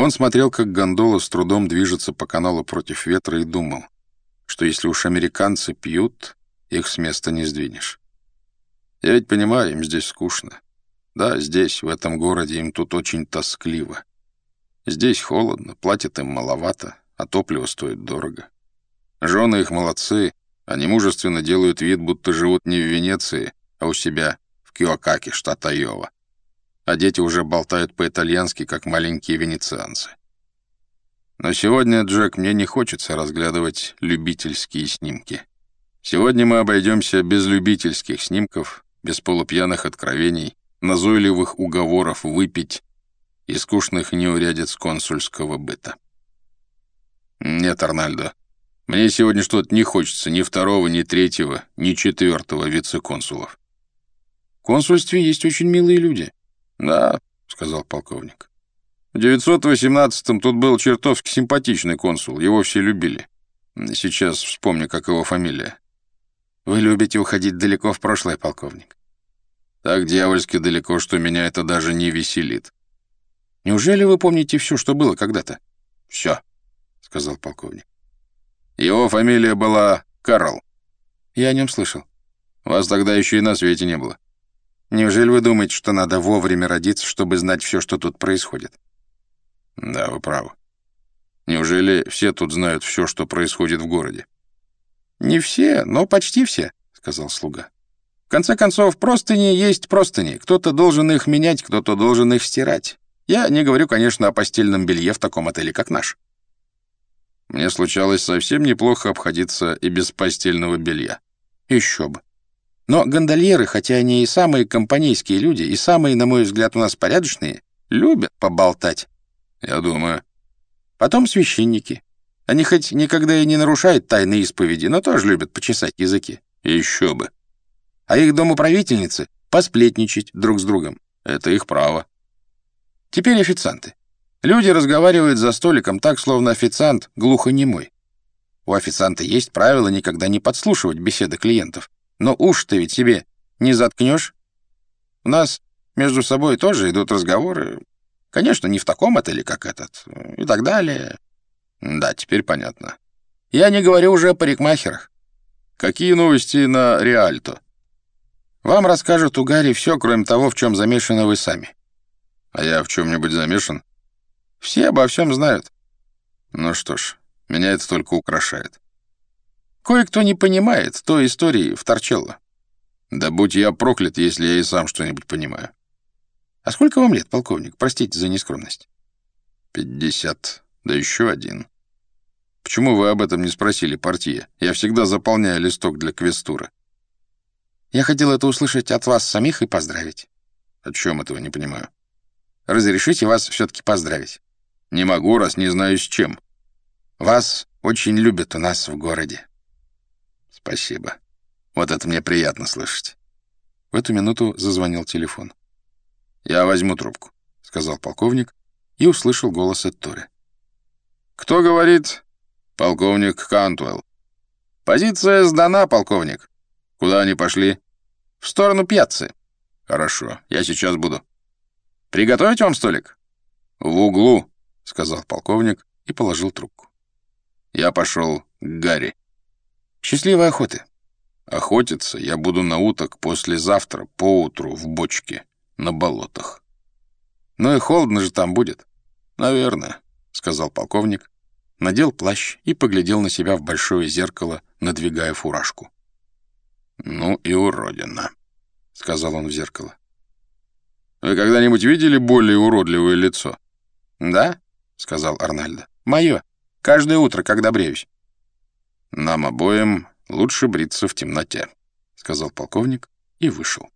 Он смотрел, как гондола с трудом движется по каналу против ветра и думал, что если уж американцы пьют, их с места не сдвинешь. Я ведь понимаю, им здесь скучно. Да, здесь, в этом городе, им тут очень тоскливо. Здесь холодно, платят им маловато, а топливо стоит дорого. Жены их молодцы, они мужественно делают вид, будто живут не в Венеции, а у себя в Киокаке, штат Айова. А дети уже болтают по-итальянски, как маленькие венецианцы. Но сегодня, Джек, мне не хочется разглядывать любительские снимки. Сегодня мы обойдемся без любительских снимков, без полупьяных откровений, назойливых уговоров выпить и скучных неурядиц консульского быта. Нет, Арнальдо, мне сегодня что-то не хочется ни второго, ни третьего, ни четвертого вице-консулов. В консульстве есть очень милые люди. Да, сказал полковник. В 918-м тут был чертовски симпатичный консул, его все любили. Сейчас вспомню, как его фамилия. Вы любите уходить далеко в прошлое, полковник. Так дьявольски далеко, что меня это даже не веселит. Неужели вы помните все, что было когда-то? Все, сказал полковник. Его фамилия была Карл. Я о нем слышал. Вас тогда еще и на свете не было. Неужели вы думаете, что надо вовремя родиться, чтобы знать все, что тут происходит? Да, вы правы. Неужели все тут знают все, что происходит в городе? Не все, но почти все, сказал слуга. В конце концов, простыни есть простыни. Кто-то должен их менять, кто-то должен их стирать. Я не говорю, конечно, о постельном белье в таком отеле, как наш. Мне случалось совсем неплохо обходиться и без постельного белья. Еще бы. Но гондольеры, хотя они и самые компанейские люди, и самые, на мой взгляд, у нас порядочные, любят поболтать. Я думаю. Потом священники. Они хоть никогда и не нарушают тайны исповеди, но тоже любят почесать языки. Еще бы а их домоправительницы посплетничать друг с другом. Это их право. Теперь официанты. Люди разговаривают за столиком так, словно официант глухонемой. У официанта есть правило никогда не подслушивать беседы клиентов. Но уж-то ведь себе не заткнешь. У нас между собой тоже идут разговоры. Конечно, не в таком отеле, как этот. И так далее. Да, теперь понятно. Я не говорю уже о парикмахерах. Какие новости на Реальто? Вам расскажут у Гарри все, кроме того, в чем замешаны вы сами. А я в чем-нибудь замешан? Все обо всем знают. Ну что ж, меня это только украшает. Кое-кто не понимает той истории в Торчелло. Да будь я проклят, если я и сам что-нибудь понимаю. А сколько вам лет, полковник? Простите за нескромность. Пятьдесят. Да еще один. Почему вы об этом не спросили, партия? Я всегда заполняю листок для квестура. Я хотел это услышать от вас самих и поздравить. О чем этого не понимаю? Разрешите вас все-таки поздравить. Не могу, раз не знаю с чем. Вас очень любят у нас в городе. Спасибо. Вот это мне приятно слышать. В эту минуту зазвонил телефон. «Я возьму трубку», — сказал полковник и услышал голос Этторе. «Кто говорит?» «Полковник Кантуэлл». «Позиция сдана, полковник». Куда они пошли? В сторону пьяцы. Хорошо, я сейчас буду. Приготовить вам столик? В углу, сказал полковник и положил трубку. Я пошел к Гарри. Счастливой охоты. Охотиться я буду на уток послезавтра, поутру, в бочке, на болотах. Ну и холодно же там будет. Наверное, сказал полковник, надел плащ и поглядел на себя в большое зеркало, надвигая фуражку. «Ну и уродина», — сказал он в зеркало. «Вы когда-нибудь видели более уродливое лицо?» «Да», — сказал Арнальдо. «Мое. Каждое утро, когда бреюсь». «Нам обоим лучше бриться в темноте», — сказал полковник и вышел.